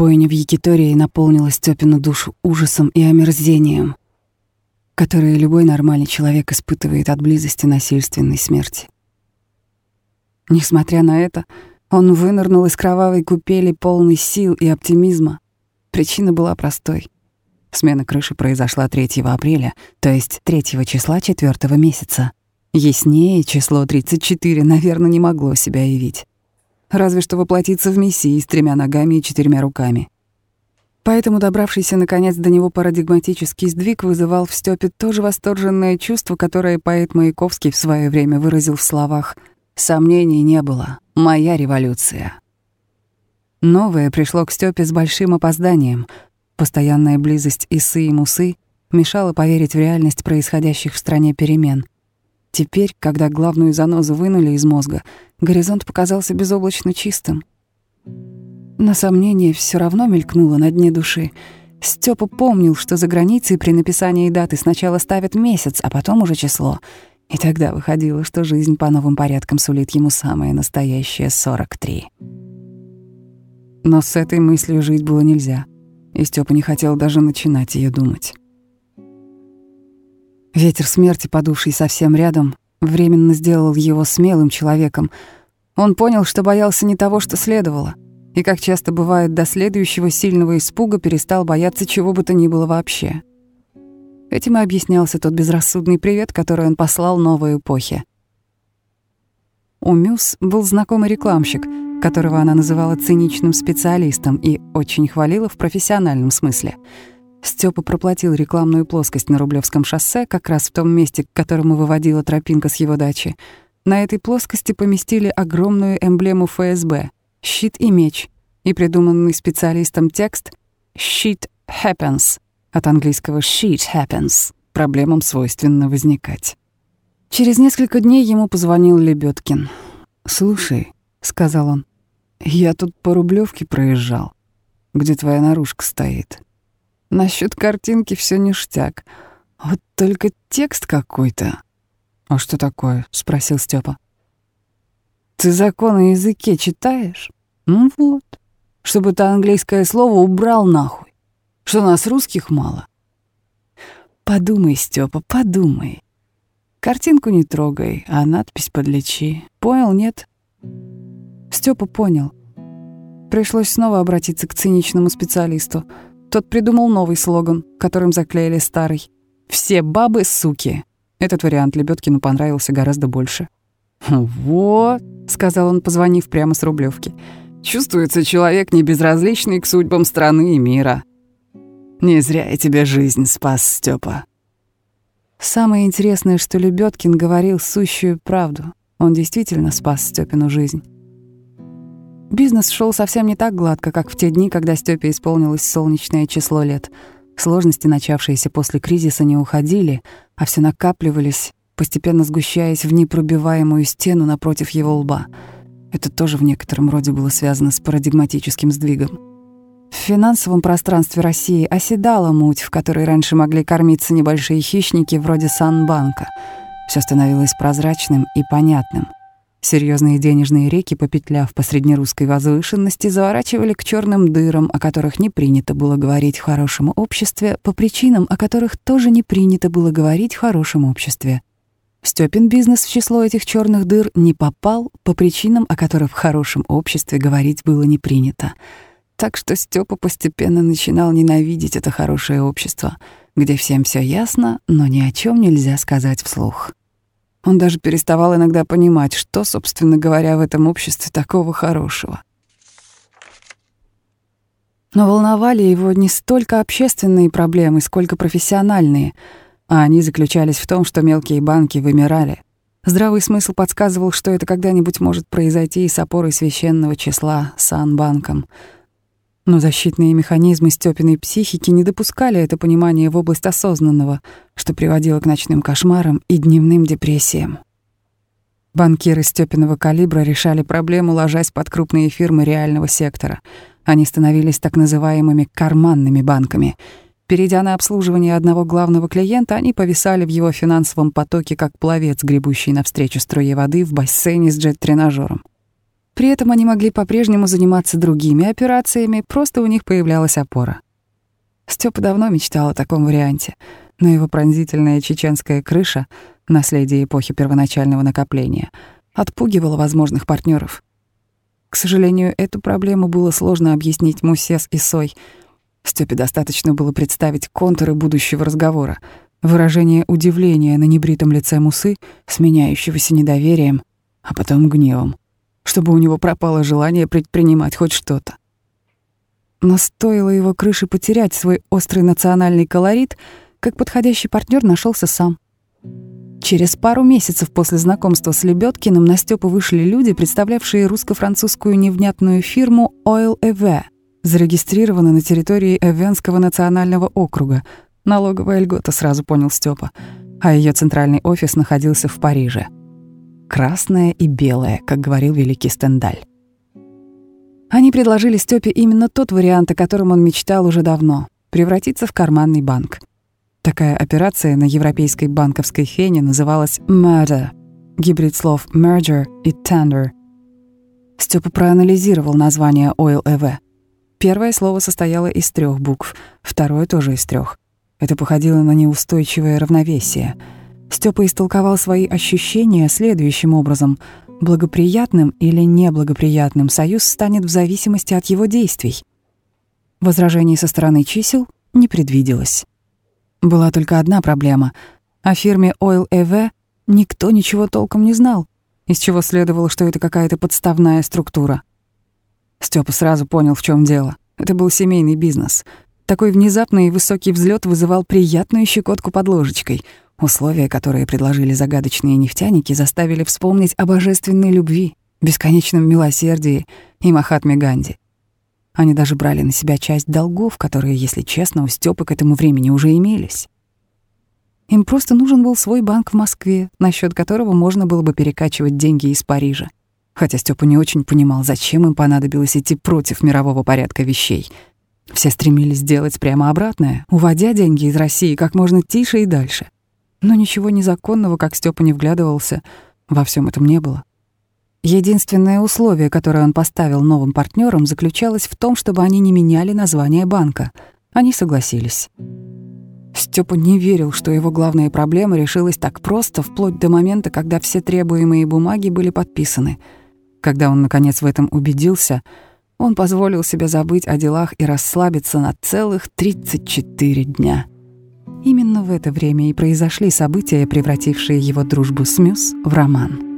Бойня в Якитории наполнила Степину душу ужасом и омерзением, которые любой нормальный человек испытывает от близости насильственной смерти. Несмотря на это, он вынырнул из кровавой купели полный сил и оптимизма. Причина была простой. Смена крыши произошла 3 апреля, то есть 3 числа 4 месяца. Яснее число 34, наверное, не могло себя явить. Разве что воплотиться в Мессии с тремя ногами и четырьмя руками. Поэтому добравшийся наконец до него парадигматический сдвиг вызывал в Стёпе то же восторженное чувство, которое поэт Маяковский в свое время выразил в словах «Сомнений не было. Моя революция». Новое пришло к Стёпе с большим опозданием. Постоянная близость Исы и Мусы мешала поверить в реальность происходящих в стране перемен. Теперь, когда главную занозу вынули из мозга, горизонт показался безоблачно чистым. Но сомнение все равно мелькнуло на дне души. Степа помнил, что за границей при написании даты сначала ставят месяц, а потом уже число. И тогда выходило, что жизнь по новым порядкам сулит ему самое настоящее 43. Но с этой мыслью жить было нельзя, и Степа не хотел даже начинать ее думать. Ветер смерти, подувший совсем рядом, временно сделал его смелым человеком. Он понял, что боялся не того, что следовало, и, как часто бывает, до следующего сильного испуга перестал бояться чего бы то ни было вообще. Этим и объяснялся тот безрассудный привет, который он послал новой эпохе. У Мюс был знакомый рекламщик, которого она называла циничным специалистом и очень хвалила в профессиональном смысле — Степа проплатил рекламную плоскость на Рублевском шоссе, как раз в том месте, к которому выводила тропинка с его дачи. На этой плоскости поместили огромную эмблему ФСБ — щит и меч, и придуманный специалистом текст «Shit happens» от английского «shit happens» — проблемам свойственно возникать. Через несколько дней ему позвонил Лебедкин. «Слушай», — сказал он, — «я тут по Рублевке проезжал, где твоя наружка стоит». Насчет картинки все ништяк. Вот только текст какой-то. А что такое? спросил Степа. Ты закон о языке читаешь? Ну вот. Чтобы ты английское слово убрал нахуй. Что нас русских мало. Подумай, Степа, подумай. Картинку не трогай, а надпись подлечи. Понял, нет? Степа понял. Пришлось снова обратиться к циничному специалисту — тот придумал новый слоган, которым заклеили старый. «Все бабы — суки». Этот вариант Лебедкину понравился гораздо больше. «Вот», — сказал он, позвонив прямо с Рублевки, «чувствуется человек не безразличный к судьбам страны и мира. Не зря я тебе жизнь спас, Степа. Самое интересное, что Лебедкин говорил сущую правду. Он действительно спас Степину жизнь. Бизнес шел совсем не так гладко, как в те дни, когда Стёпе исполнилось солнечное число лет. Сложности, начавшиеся после кризиса, не уходили, а все накапливались, постепенно сгущаясь в непробиваемую стену напротив его лба. Это тоже в некотором роде было связано с парадигматическим сдвигом. В финансовом пространстве России оседала муть, в которой раньше могли кормиться небольшие хищники вроде Санбанка. Все становилось прозрачным и понятным — Серьезные денежные реки, попетляв по среднерусской возвышенности, заворачивали к черным дырам, о которых не принято было говорить в хорошем обществе, по причинам, о которых тоже не принято было говорить в хорошем обществе. Степин бизнес в число этих черных дыр не попал по причинам, о которых в хорошем обществе говорить было не принято. Так что Степа постепенно начинал ненавидеть это хорошее общество, где всем все ясно, но ни о чем нельзя сказать вслух. Он даже переставал иногда понимать, что, собственно говоря, в этом обществе такого хорошего. Но волновали его не столько общественные проблемы, сколько профессиональные, а они заключались в том, что мелкие банки вымирали. Здравый смысл подсказывал, что это когда-нибудь может произойти и с опорой священного числа Санбанком — но защитные механизмы Стёпиной психики не допускали это понимание в область осознанного, что приводило к ночным кошмарам и дневным депрессиям. Банкиры Стёпиного калибра решали проблему, ложась под крупные фирмы реального сектора. Они становились так называемыми «карманными банками». Перейдя на обслуживание одного главного клиента, они повисали в его финансовом потоке, как пловец, гребущий навстречу струе воды в бассейне с джет-тренажером. При этом они могли по-прежнему заниматься другими операциями, просто у них появлялась опора. Степа давно мечтал о таком варианте, но его пронзительная чеченская крыша, наследие эпохи первоначального накопления, отпугивала возможных партнеров. К сожалению, эту проблему было сложно объяснить Мусес и Сой. Степе достаточно было представить контуры будущего разговора, выражение удивления на небритом лице Мусы, сменяющегося недоверием, а потом гневом, чтобы у него пропало желание предпринимать хоть что-то. Но стоило его крыше потерять свой острый национальный колорит, как подходящий партнер нашелся сам. Через пару месяцев после знакомства с Лебедкиным на Стёпу вышли люди, представлявшие русско-французскую невнятную фирму Oil EV, зарегистрированную на территории Эвенского национального округа. Налоговая льгота, сразу понял Стёпа. А ее центральный офис находился в Париже. «Красное и белое», как говорил великий Стендаль. Они предложили Стёпе именно тот вариант, о котором он мечтал уже давно — превратиться в карманный банк. Такая операция на европейской банковской фене называлась «murder» — гибрид слов «merger» и «tender». Стёпа проанализировал название Oil EV. Первое слово состояло из трех букв, второе тоже из трех. Это походило на неустойчивое равновесие. Стёпа истолковал свои ощущения следующим образом — Благоприятным или неблагоприятным союз станет в зависимости от его действий. Возражений со стороны чисел не предвиделось. Была только одна проблема. О фирме Oil EV никто ничего толком не знал, из чего следовало, что это какая-то подставная структура. Степа сразу понял, в чем дело. Это был семейный бизнес. Такой внезапный и высокий взлет вызывал приятную щекотку под ложечкой — Условия, которые предложили загадочные нефтяники, заставили вспомнить о божественной любви, бесконечном милосердии и Махатме Ганди. Они даже брали на себя часть долгов, которые, если честно, у Стёпы к этому времени уже имелись. Им просто нужен был свой банк в Москве, на счет которого можно было бы перекачивать деньги из Парижа. Хотя Степа не очень понимал, зачем им понадобилось идти против мирового порядка вещей. Все стремились сделать прямо обратное, уводя деньги из России как можно тише и дальше — но ничего незаконного, как Степа не вглядывался, во всем этом не было. Единственное условие, которое он поставил новым партнерам, заключалось в том, чтобы они не меняли название банка. Они согласились. Степа не верил, что его главная проблема решилась так просто, вплоть до момента, когда все требуемые бумаги были подписаны. Когда он, наконец, в этом убедился, он позволил себе забыть о делах и расслабиться на целых 34 дня. Именно в это время и произошли события, превратившие его дружбу с Мюс в роман.